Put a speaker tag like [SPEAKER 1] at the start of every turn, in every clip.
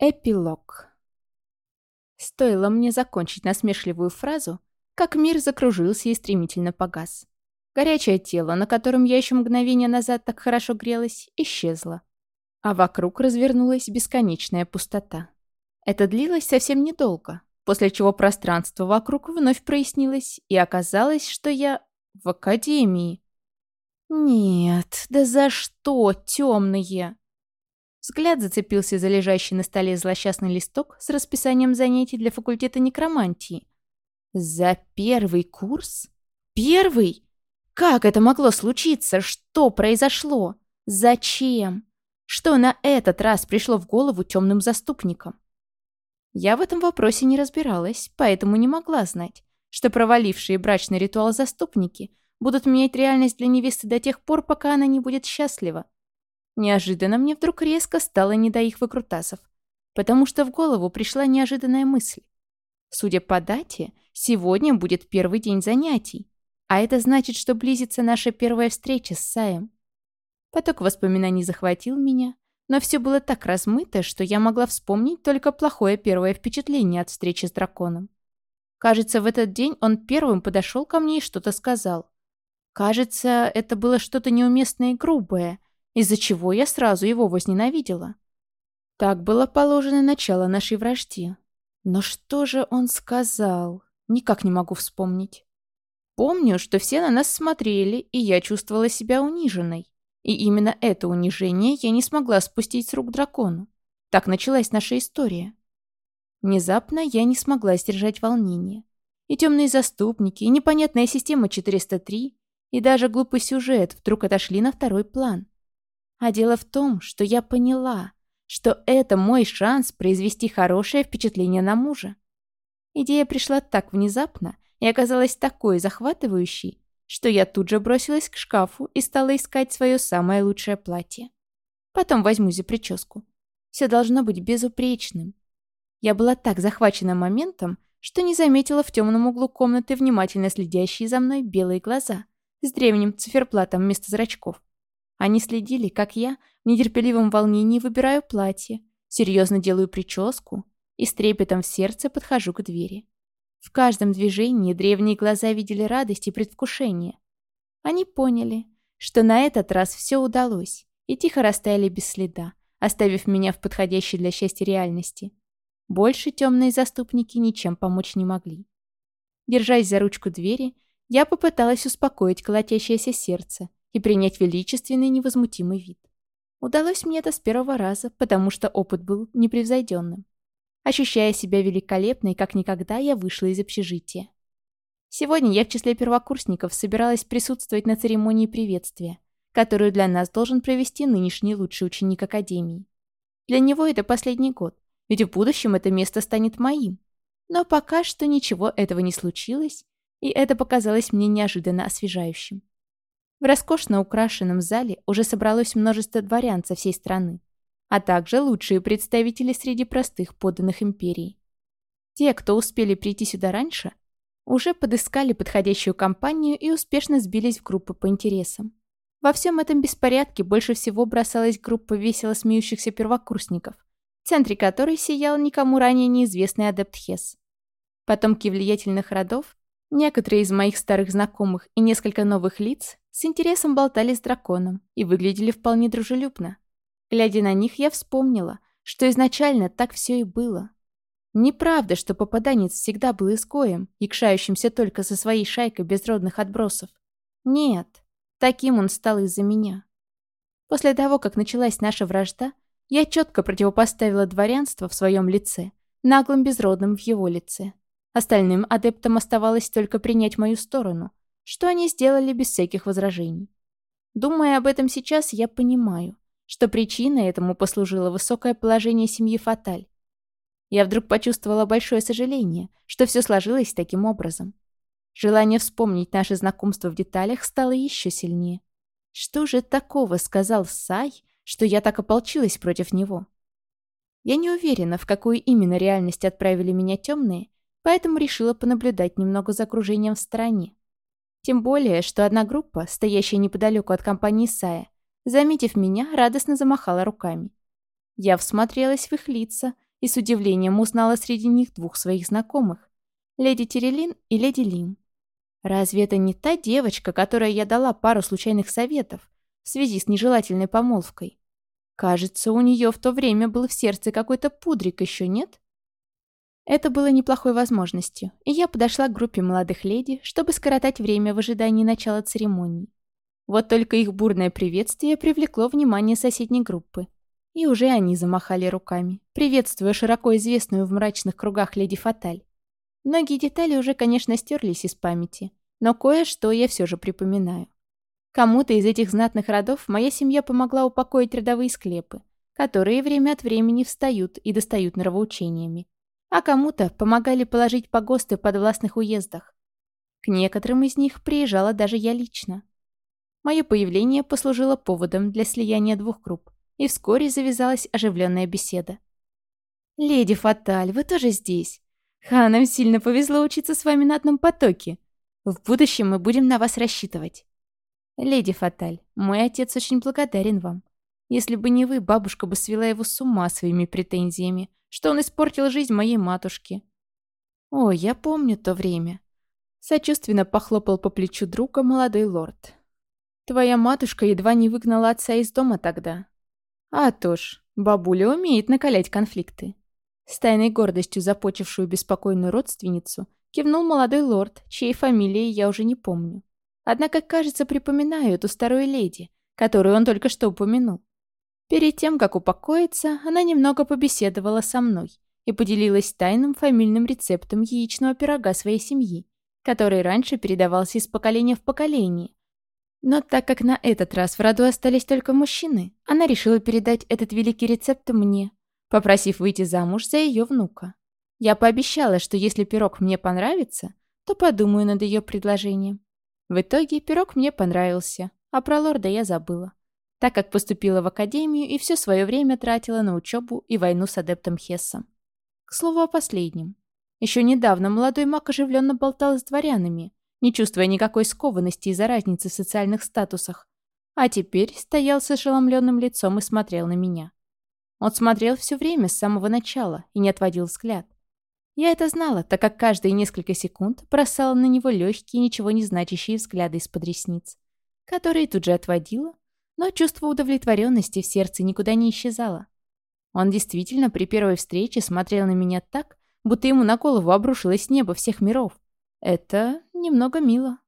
[SPEAKER 1] Эпилог. Стоило мне закончить насмешливую фразу, как мир закружился и стремительно погас. Горячее тело, на котором я еще мгновение назад так хорошо грелась, исчезло. А вокруг развернулась бесконечная пустота. Это длилось совсем недолго, после чего пространство вокруг вновь прояснилось, и оказалось, что я в академии. Нет, да за что, темные? Взгляд зацепился за лежащий на столе злосчастный листок с расписанием занятий для факультета некромантии. За первый курс? Первый? Как это могло случиться? Что произошло? Зачем? Что на этот раз пришло в голову темным заступникам? Я в этом вопросе не разбиралась, поэтому не могла знать, что провалившие брачный ритуал заступники будут менять реальность для невесты до тех пор, пока она не будет счастлива. Неожиданно мне вдруг резко стало не до их выкрутасов, потому что в голову пришла неожиданная мысль. Судя по дате, сегодня будет первый день занятий, а это значит, что близится наша первая встреча с Саем. Поток воспоминаний захватил меня, но все было так размыто, что я могла вспомнить только плохое первое впечатление от встречи с драконом. Кажется, в этот день он первым подошел ко мне и что-то сказал. Кажется, это было что-то неуместное и грубое, из-за чего я сразу его возненавидела. Так было положено начало нашей вражде. Но что же он сказал? Никак не могу вспомнить. Помню, что все на нас смотрели, и я чувствовала себя униженной. И именно это унижение я не смогла спустить с рук дракону. Так началась наша история. Внезапно я не смогла сдержать волнение. И темные заступники, и непонятная система 403, и даже глупый сюжет вдруг отошли на второй план. А дело в том, что я поняла, что это мой шанс произвести хорошее впечатление на мужа. Идея пришла так внезапно и оказалась такой захватывающей, что я тут же бросилась к шкафу и стала искать свое самое лучшее платье. Потом возьму за прическу. Все должно быть безупречным. Я была так захвачена моментом, что не заметила в темном углу комнаты внимательно следящие за мной белые глаза с древним циферблатом вместо зрачков. Они следили, как я в нетерпеливом волнении выбираю платье, серьезно делаю прическу и с трепетом в сердце подхожу к двери. В каждом движении древние глаза видели радость и предвкушение. Они поняли, что на этот раз все удалось, и тихо растаяли без следа, оставив меня в подходящей для счастья реальности. Больше темные заступники ничем помочь не могли. Держась за ручку двери, я попыталась успокоить колотящееся сердце и принять величественный невозмутимый вид. Удалось мне это с первого раза, потому что опыт был непревзойденным. Ощущая себя великолепной, как никогда, я вышла из общежития. Сегодня я в числе первокурсников собиралась присутствовать на церемонии приветствия, которую для нас должен провести нынешний лучший ученик Академии. Для него это последний год, ведь в будущем это место станет моим. Но пока что ничего этого не случилось, и это показалось мне неожиданно освежающим. В роскошно украшенном зале уже собралось множество дворян со всей страны, а также лучшие представители среди простых подданных империи. Те, кто успели прийти сюда раньше, уже подыскали подходящую компанию и успешно сбились в группы по интересам. Во всем этом беспорядке больше всего бросалась группа весело смеющихся первокурсников, в центре которой сиял никому ранее неизвестный адепт Хес. Потомки влиятельных родов, некоторые из моих старых знакомых и несколько новых лиц с интересом болтали с драконом и выглядели вполне дружелюбно. Глядя на них, я вспомнила, что изначально так все и было. Неправда, что попаданец всегда был изгоем, икшающимся только со своей шайкой безродных отбросов. Нет, таким он стал из-за меня. После того, как началась наша вражда, я четко противопоставила дворянство в своем лице, наглым безродным в его лице. Остальным адептам оставалось только принять мою сторону – что они сделали без всяких возражений. Думая об этом сейчас, я понимаю, что причиной этому послужило высокое положение семьи Фаталь. Я вдруг почувствовала большое сожаление, что все сложилось таким образом. Желание вспомнить наше знакомство в деталях стало еще сильнее. Что же такого сказал Сай, что я так ополчилась против него? Я не уверена, в какую именно реальность отправили меня темные, поэтому решила понаблюдать немного за окружением в стороне. Тем более, что одна группа, стоящая неподалеку от компании Сая, заметив меня, радостно замахала руками. Я всмотрелась в их лица и с удивлением узнала среди них двух своих знакомых — леди Терелин и леди Лим. Разве это не та девочка, которой я дала пару случайных советов в связи с нежелательной помолвкой? Кажется, у нее в то время был в сердце какой-то пудрик, еще нет? Это было неплохой возможностью, и я подошла к группе молодых леди, чтобы скоротать время в ожидании начала церемонии. Вот только их бурное приветствие привлекло внимание соседней группы. И уже они замахали руками, приветствуя широко известную в мрачных кругах леди Фаталь. Многие детали уже, конечно, стерлись из памяти, но кое-что я все же припоминаю. Кому-то из этих знатных родов моя семья помогла упокоить родовые склепы, которые время от времени встают и достают нравоучениями, а кому-то помогали положить погосты под властных уездах. К некоторым из них приезжала даже я лично. Мое появление послужило поводом для слияния двух групп, и вскоре завязалась оживленная беседа. «Леди Фаталь, вы тоже здесь? Ха, нам сильно повезло учиться с вами на одном потоке. В будущем мы будем на вас рассчитывать». «Леди Фаталь, мой отец очень благодарен вам. Если бы не вы, бабушка бы свела его с ума своими претензиями, что он испортил жизнь моей матушки». «О, я помню то время». Сочувственно похлопал по плечу друга молодой лорд. «Твоя матушка едва не выгнала отца из дома тогда. А то ж, бабуля умеет накалять конфликты. С тайной гордостью започившую беспокойную родственницу кивнул молодой лорд, чьей фамилии я уже не помню. Однако, кажется, припоминаю эту старую леди, которую он только что упомянул. Перед тем, как упокоиться, она немного побеседовала со мной и поделилась тайным фамильным рецептом яичного пирога своей семьи, который раньше передавался из поколения в поколение, но так как на этот раз в роду остались только мужчины, она решила передать этот великий рецепт мне, попросив выйти замуж за ее внука. Я пообещала, что если пирог мне понравится, то подумаю над ее предложением. В итоге пирог мне понравился, а про лорда я забыла, так как поступила в академию и все свое время тратила на учебу и войну с адептом Хессом. К слову о последнем. Еще недавно молодой маг оживленно болтал с дворянами, не чувствуя никакой скованности из-за разницы в социальных статусах. А теперь стоял с ошеломленным лицом и смотрел на меня. Он смотрел все время с самого начала и не отводил взгляд. Я это знала, так как каждые несколько секунд бросала на него легкие, ничего не значащие взгляды из-под ресниц, которые тут же отводила, но чувство удовлетворенности в сердце никуда не исчезало. Он действительно при первой встрече смотрел на меня так, будто ему на голову обрушилось небо всех миров. Это немного мило.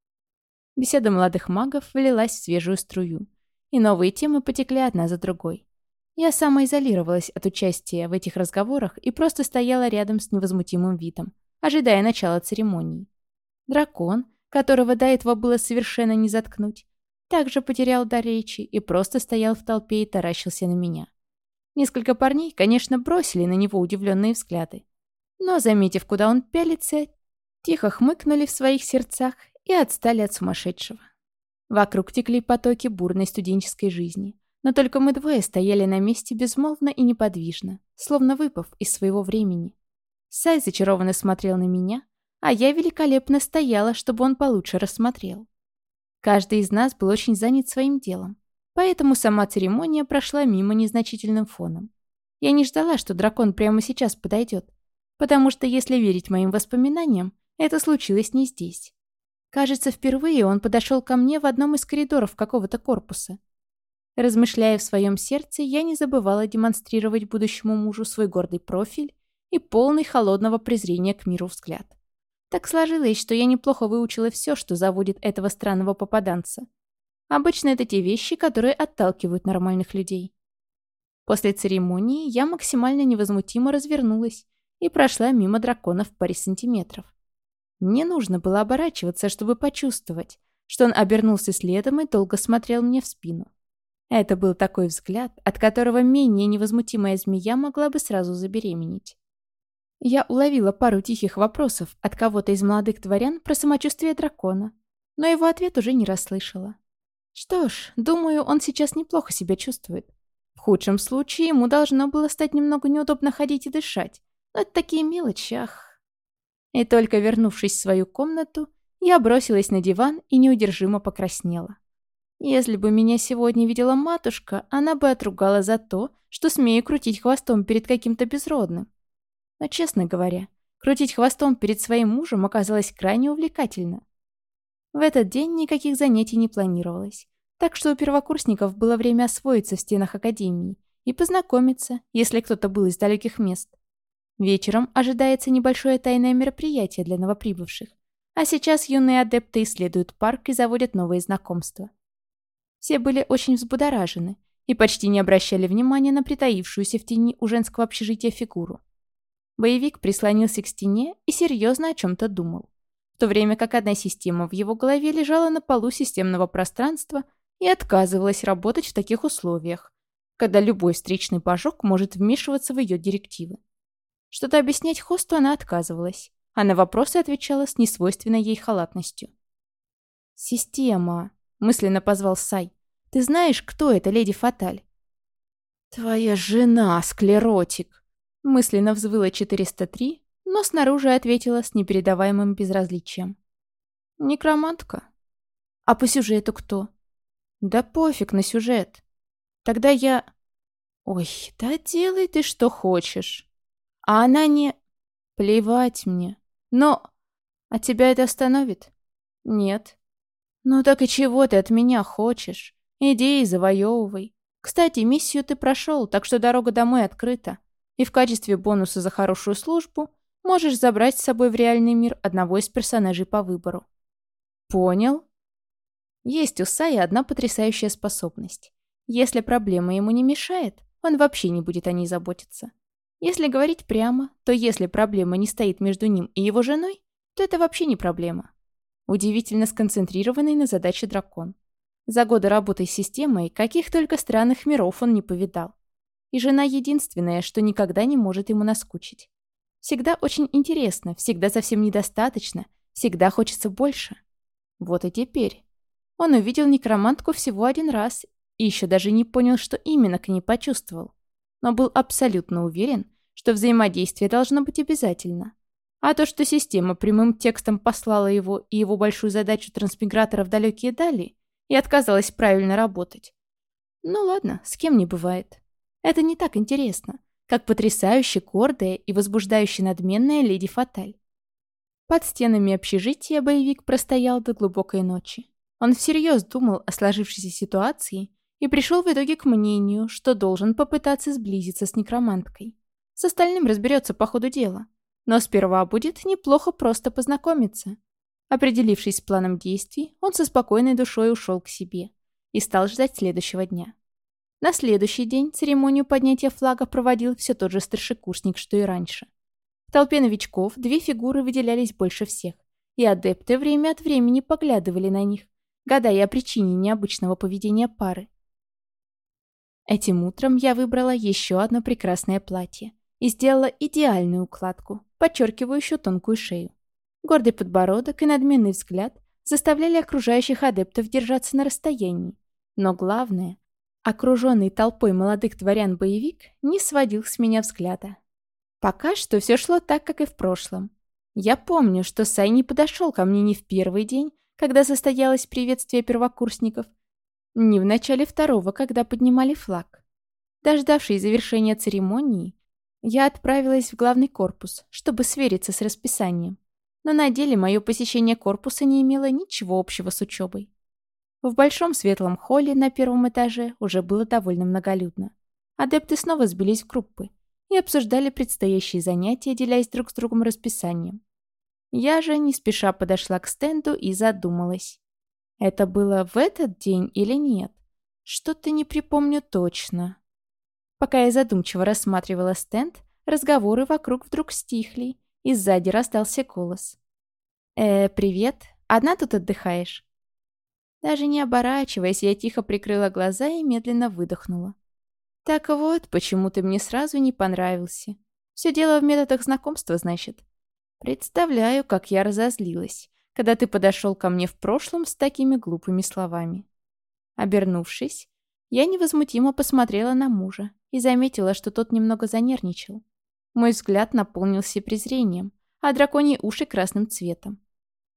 [SPEAKER 1] Беседа молодых магов влилась в свежую струю, и новые темы потекли одна за другой. Я самоизолировалась от участия в этих разговорах и просто стояла рядом с невозмутимым видом, ожидая начала церемонии. Дракон, которого до этого было совершенно не заткнуть, также потерял дар речи и просто стоял в толпе и таращился на меня. Несколько парней, конечно, бросили на него удивленные взгляды. Но, заметив, куда он пялится, тихо хмыкнули в своих сердцах и отстали от сумасшедшего. Вокруг текли потоки бурной студенческой жизни, но только мы двое стояли на месте безмолвно и неподвижно, словно выпав из своего времени. Сай зачарованно смотрел на меня, а я великолепно стояла, чтобы он получше рассмотрел. Каждый из нас был очень занят своим делом, поэтому сама церемония прошла мимо незначительным фоном. Я не ждала, что дракон прямо сейчас подойдет, потому что, если верить моим воспоминаниям, это случилось не здесь. Кажется, впервые он подошел ко мне в одном из коридоров какого-то корпуса. Размышляя в своем сердце, я не забывала демонстрировать будущему мужу свой гордый профиль и полный холодного презрения к миру взгляд. Так сложилось, что я неплохо выучила все, что заводит этого странного попаданца. Обычно это те вещи, которые отталкивают нормальных людей. После церемонии я максимально невозмутимо развернулась и прошла мимо дракона в паре сантиметров. Не нужно было оборачиваться, чтобы почувствовать, что он обернулся следом и долго смотрел мне в спину. Это был такой взгляд, от которого менее невозмутимая змея могла бы сразу забеременеть. Я уловила пару тихих вопросов от кого-то из молодых дворян про самочувствие дракона, но его ответ уже не расслышала. Что ж, думаю, он сейчас неплохо себя чувствует. В худшем случае ему должно было стать немного неудобно ходить и дышать, но это такие мелочи, ах. И только вернувшись в свою комнату, я бросилась на диван и неудержимо покраснела. Если бы меня сегодня видела матушка, она бы отругала за то, что смею крутить хвостом перед каким-то безродным. Но, честно говоря, крутить хвостом перед своим мужем оказалось крайне увлекательно. В этот день никаких занятий не планировалось, так что у первокурсников было время освоиться в стенах академии и познакомиться, если кто-то был из далеких мест. Вечером ожидается небольшое тайное мероприятие для новоприбывших, а сейчас юные адепты исследуют парк и заводят новые знакомства. Все были очень взбудоражены и почти не обращали внимания на притаившуюся в тени у женского общежития фигуру. Боевик прислонился к стене и серьезно о чем-то думал, в то время как одна система в его голове лежала на полу системного пространства и отказывалась работать в таких условиях, когда любой встречный пожог может вмешиваться в ее директивы. Что-то объяснять хосту она отказывалась, а на вопросы отвечала с несвойственной ей халатностью. «Система», — мысленно позвал Сай. «Ты знаешь, кто это, леди Фаталь?» «Твоя жена, склеротик», — мысленно взвыла 403, но снаружи ответила с непередаваемым безразличием. «Некромантка». «А по сюжету кто?» «Да пофиг на сюжет. Тогда я...» «Ой, да делай ты что хочешь». А она не... Плевать мне. Но... А тебя это остановит? Нет. Ну так и чего ты от меня хочешь? Иди и завоевывай. Кстати, миссию ты прошел, так что дорога домой открыта. И в качестве бонуса за хорошую службу можешь забрать с собой в реальный мир одного из персонажей по выбору. Понял? Есть у Сая одна потрясающая способность. Если проблема ему не мешает, он вообще не будет о ней заботиться. Если говорить прямо, то если проблема не стоит между ним и его женой, то это вообще не проблема. Удивительно сконцентрированный на задаче дракон. За годы работы с системой каких только странных миров он не повидал. И жена единственная, что никогда не может ему наскучить. Всегда очень интересно, всегда совсем недостаточно, всегда хочется больше. Вот и теперь. Он увидел некромантку всего один раз и еще даже не понял, что именно к ней почувствовал но был абсолютно уверен, что взаимодействие должно быть обязательно. А то, что система прямым текстом послала его и его большую задачу трансмигратора в далекие дали и отказалась правильно работать. Ну ладно, с кем не бывает. Это не так интересно, как потрясающе гордая и возбуждающе надменная леди Фаталь. Под стенами общежития боевик простоял до глубокой ночи. Он всерьез думал о сложившейся ситуации и пришел в итоге к мнению, что должен попытаться сблизиться с некроманткой. С остальным разберется по ходу дела. Но сперва будет неплохо просто познакомиться. Определившись с планом действий, он со спокойной душой ушел к себе и стал ждать следующего дня. На следующий день церемонию поднятия флага проводил все тот же старшекурсник, что и раньше. В толпе новичков две фигуры выделялись больше всех, и адепты время от времени поглядывали на них, гадая о причине необычного поведения пары. Этим утром я выбрала еще одно прекрасное платье и сделала идеальную укладку, подчеркивающую тонкую шею. Гордый подбородок и надменный взгляд заставляли окружающих адептов держаться на расстоянии. Но главное, окруженный толпой молодых дворян боевик не сводил с меня взгляда. Пока что все шло так, как и в прошлом. Я помню, что Сай не подошел ко мне ни в первый день, когда состоялось приветствие первокурсников, не в начале второго, когда поднимали флаг. Дождавшись завершения церемонии, я отправилась в главный корпус, чтобы свериться с расписанием. Но на деле мое посещение корпуса не имело ничего общего с учебой. В большом светлом холле на первом этаже уже было довольно многолюдно. Адепты снова сбились в группы и обсуждали предстоящие занятия, делясь друг с другом расписанием. Я же не спеша подошла к стенду и задумалась. Это было в этот день или нет? Что-то не припомню точно. Пока я задумчиво рассматривала стенд, разговоры вокруг вдруг стихли, и сзади раздался голос. «Э, привет. Одна тут отдыхаешь?» Даже не оборачиваясь, я тихо прикрыла глаза и медленно выдохнула. «Так вот, почему ты мне сразу не понравился. Все дело в методах знакомства, значит. Представляю, как я разозлилась когда ты подошел ко мне в прошлом с такими глупыми словами. Обернувшись, я невозмутимо посмотрела на мужа и заметила, что тот немного занервничал. Мой взгляд наполнился презрением, а драконьи уши красным цветом.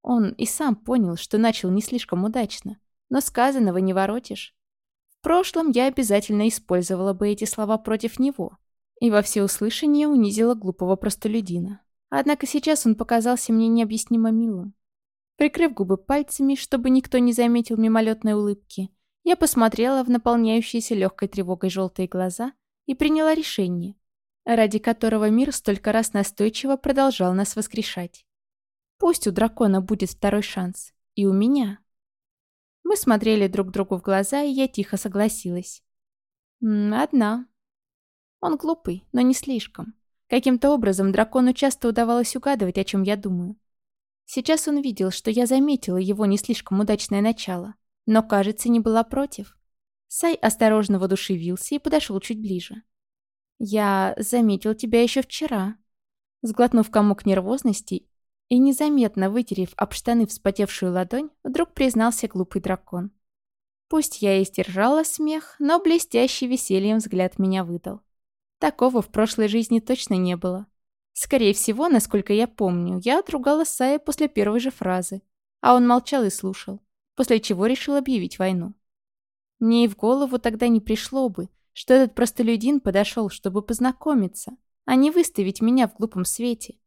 [SPEAKER 1] Он и сам понял, что начал не слишком удачно, но сказанного не воротишь. В прошлом я обязательно использовала бы эти слова против него И во всеуслышание унизила глупого простолюдина. Однако сейчас он показался мне необъяснимо милым. Прикрыв губы пальцами, чтобы никто не заметил мимолетной улыбки, я посмотрела в наполняющиеся легкой тревогой желтые глаза и приняла решение, ради которого мир столько раз настойчиво продолжал нас воскрешать. Пусть у дракона будет второй шанс. И у меня. Мы смотрели друг другу в глаза, и я тихо согласилась. «Одна». Он глупый, но не слишком. Каким-то образом дракону часто удавалось угадывать, о чем я думаю. Сейчас он видел, что я заметила его не слишком удачное начало, но, кажется, не была против. Сай осторожно воодушевился и подошел чуть ближе. «Я заметил тебя еще вчера». Сглотнув комок нервозности и незаметно вытерев об штаны вспотевшую ладонь, вдруг признался глупый дракон. Пусть я и сдержала смех, но блестящий весельем взгляд меня выдал. Такого в прошлой жизни точно не было. Скорее всего, насколько я помню, я отругала Сая после первой же фразы, а он молчал и слушал, после чего решил объявить войну. Мне и в голову тогда не пришло бы, что этот простолюдин подошел, чтобы познакомиться, а не выставить меня в глупом свете.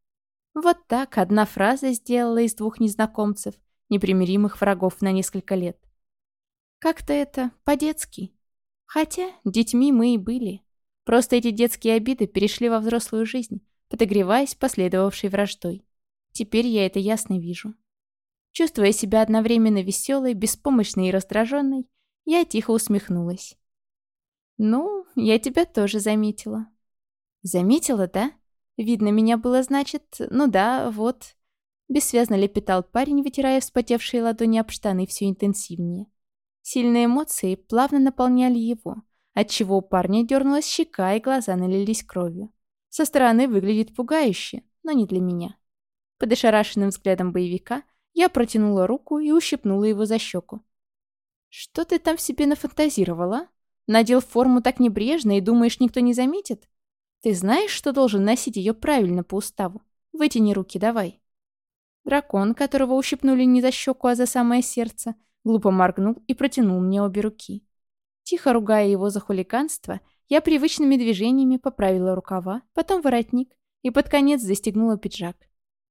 [SPEAKER 1] Вот так одна фраза сделала из двух незнакомцев, непримиримых врагов на несколько лет. Как-то это по-детски. Хотя детьми мы и были. Просто эти детские обиды перешли во взрослую жизнь, подогреваясь последовавшей враждой. Теперь я это ясно вижу. Чувствуя себя одновременно веселой, беспомощной и раздраженной, я тихо усмехнулась. «Ну, я тебя тоже заметила». «Заметила, да?» Видно, меня было, значит... Ну да, вот. Бессвязно лепетал парень, вытирая вспотевшие ладони об штаны все интенсивнее. Сильные эмоции плавно наполняли его, отчего у парня дернулась щека и глаза налились кровью. Со стороны выглядит пугающе, но не для меня. Под ошарашенным взглядом боевика я протянула руку и ущипнула его за щеку. «Что ты там себе нафантазировала? Надел форму так небрежно и думаешь, никто не заметит? Ты знаешь, что должен носить ее правильно по уставу? Вытяни руки, давай. Дракон, которого ущипнули не за щеку, а за самое сердце, глупо моргнул и протянул мне обе руки. Тихо ругая его за хулиганство, я привычными движениями поправила рукава, потом воротник и под конец застегнула пиджак.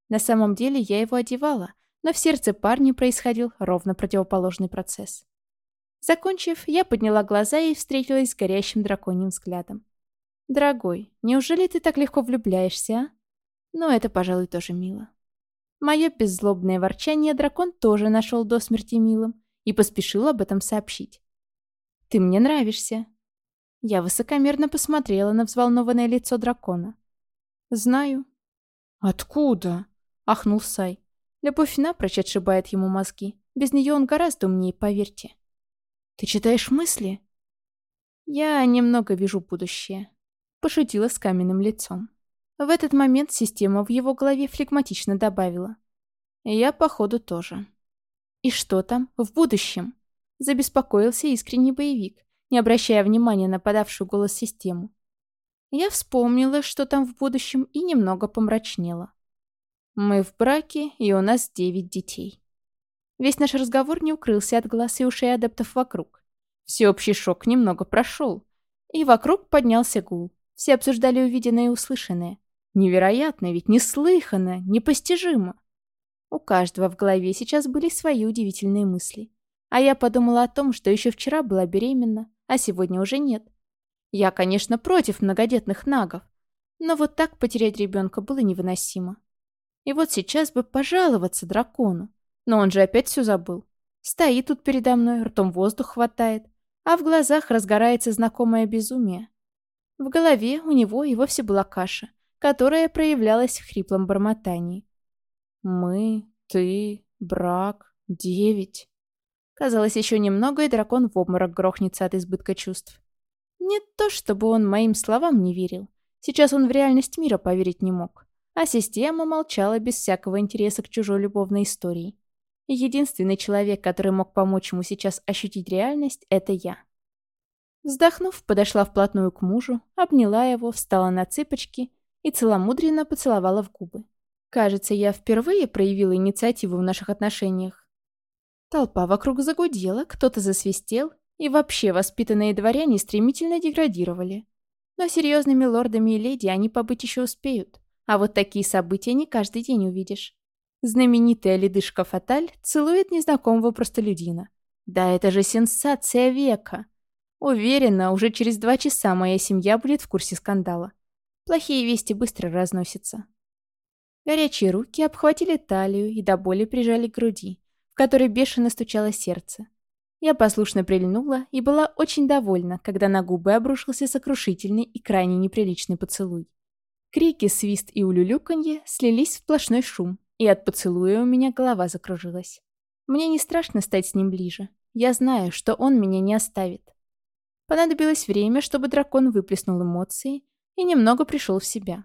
[SPEAKER 1] На самом деле я его одевала, но в сердце парня происходил ровно противоположный процесс. Закончив, я подняла глаза и встретилась с горящим драконьим взглядом. «Дорогой, неужели ты так легко влюбляешься, а?» Но это, пожалуй, тоже мило. Мое беззлобное ворчание дракон тоже нашел до смерти милым и поспешил об этом сообщить. «Ты мне нравишься». Я высокомерно посмотрела на взволнованное лицо дракона. «Знаю». «Откуда?» — ахнул Сай. Любовь напрочь отшибает ему мозги. Без нее он гораздо умнее, поверьте. «Ты читаешь мысли?» «Я немного вижу будущее», Пошутила с каменным лицом. В этот момент система в его голове флегматично добавила. Я, походу, тоже. И что там в будущем? Забеспокоился искренний боевик, не обращая внимания на подавшую голос систему. Я вспомнила, что там в будущем, и немного помрачнела. Мы в браке, и у нас девять детей. Весь наш разговор не укрылся от глаз и ушей адептов вокруг. Всеобщий шок немного прошел, и вокруг поднялся гул. Все обсуждали увиденное и услышанное. Невероятно, ведь неслыханно, непостижимо. У каждого в голове сейчас были свои удивительные мысли. А я подумала о том, что еще вчера была беременна, а сегодня уже нет. Я, конечно, против многодетных нагов, но вот так потерять ребенка было невыносимо. И вот сейчас бы пожаловаться дракону, но он же опять все забыл. Стоит тут передо мной, ртом воздух хватает, а в глазах разгорается знакомое безумие. В голове у него и вовсе была каша, которая проявлялась в хриплом бормотании. «Мы, ты, брак, девять». Казалось, еще немного, и дракон в обморок грохнется от избытка чувств. Не то, чтобы он моим словам не верил. Сейчас он в реальность мира поверить не мог. А система молчала без всякого интереса к чужой любовной истории. единственный человек, который мог помочь ему сейчас ощутить реальность, это я. Вздохнув, подошла вплотную к мужу, обняла его, встала на цыпочки и целомудренно поцеловала в губы. Кажется, я впервые проявила инициативу в наших отношениях. Толпа вокруг загудела, кто-то засвистел, и вообще воспитанные дворяне стремительно деградировали. Но серьезными лордами и леди они побыть еще успеют. А вот такие события не каждый день увидишь. Знаменитая ледышка Фаталь целует незнакомого простолюдина. Да это же сенсация века. Уверена, уже через два часа моя семья будет в курсе скандала. Плохие вести быстро разносятся. Горячие руки обхватили талию и до боли прижали к груди, в которой бешено стучало сердце. Я послушно прильнула и была очень довольна, когда на губы обрушился сокрушительный и крайне неприличный поцелуй. Крики, свист и улюлюканье слились в сплошной шум, и от поцелуя у меня голова закружилась. Мне не страшно стать с ним ближе. Я знаю, что он меня не оставит. Понадобилось время, чтобы дракон выплеснул эмоции и немного пришел в себя.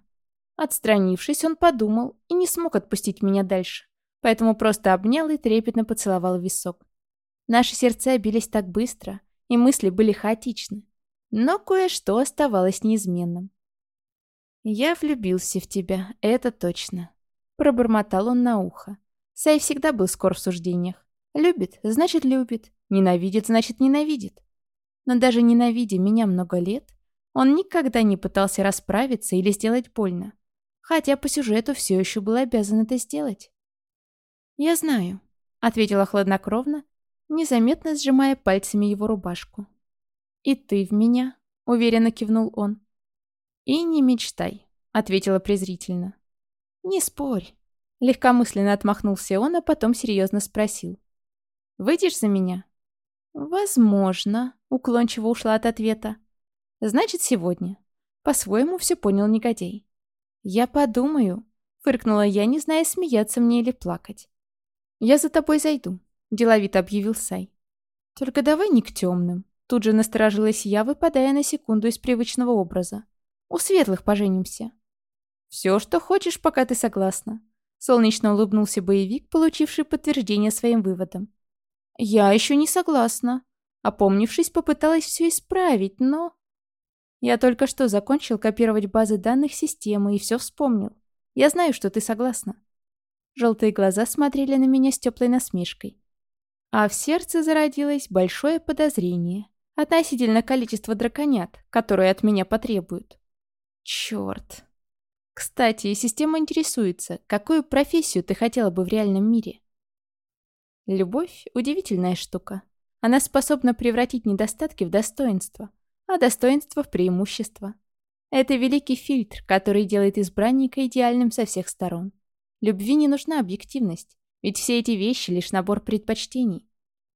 [SPEAKER 1] Отстранившись, он подумал и не смог отпустить меня дальше, поэтому просто обнял и трепетно поцеловал висок. Наши сердца бились так быстро, и мысли были хаотичны. Но кое-что оставалось неизменным. «Я влюбился в тебя, это точно», — пробормотал он на ухо. Сай всегда был скор в суждениях. Любит, значит любит. Ненавидит, значит ненавидит. Но даже ненавидя меня много лет, он никогда не пытался расправиться или сделать больно. Хотя по сюжету все еще был обязан это сделать. «Я знаю», — ответила хладнокровно незаметно сжимая пальцами его рубашку. «И ты в меня?» — уверенно кивнул он. «И не мечтай», — ответила презрительно. «Не спорь», — легкомысленно отмахнулся он, а потом серьезно спросил. «Выйдешь за меня?» «Возможно», — уклончиво ушла от ответа. «Значит, сегодня». По-своему все понял негодяй. «Я подумаю», — фыркнула я, не зная, смеяться мне или плакать. «Я за тобой зайду», — деловито объявил Сай. «Только давай не к темным». Тут же насторожилась я, выпадая на секунду из привычного образа. «У светлых поженимся». «Все, что хочешь, пока ты согласна». Солнечно улыбнулся боевик, получивший подтверждение своим выводом. «Я еще не согласна». Опомнившись, попыталась все исправить, но... Я только что закончил копировать базы данных системы и все вспомнил. Я знаю, что ты согласна. Желтые глаза смотрели на меня с теплой насмешкой. А в сердце зародилось большое подозрение относительно количества драконят, которые от меня потребуют. Черт. Кстати, система интересуется, какую профессию ты хотела бы в реальном мире? Любовь — удивительная штука. Она способна превратить недостатки в достоинство, а достоинство в преимущество. Это великий фильтр, который делает избранника идеальным со всех сторон. Любви не нужна объективность, ведь все эти вещи — лишь набор предпочтений.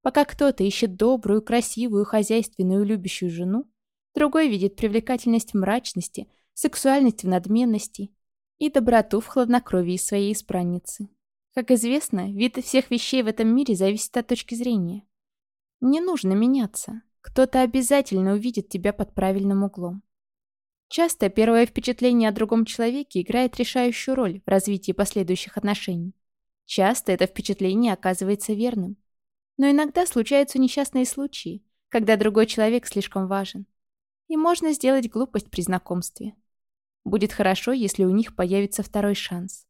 [SPEAKER 1] Пока кто-то ищет добрую, красивую, хозяйственную, любящую жену, другой видит привлекательность в мрачности, сексуальность в надменности и доброту в хладнокровии своей избранницы. Как известно, вид всех вещей в этом мире зависит от точки зрения. Не нужно меняться. Кто-то обязательно увидит тебя под правильным углом. Часто первое впечатление о другом человеке играет решающую роль в развитии последующих отношений. Часто это впечатление оказывается верным. Но иногда случаются несчастные случаи, когда другой человек слишком важен. И можно сделать глупость при знакомстве. Будет хорошо, если у них появится второй шанс.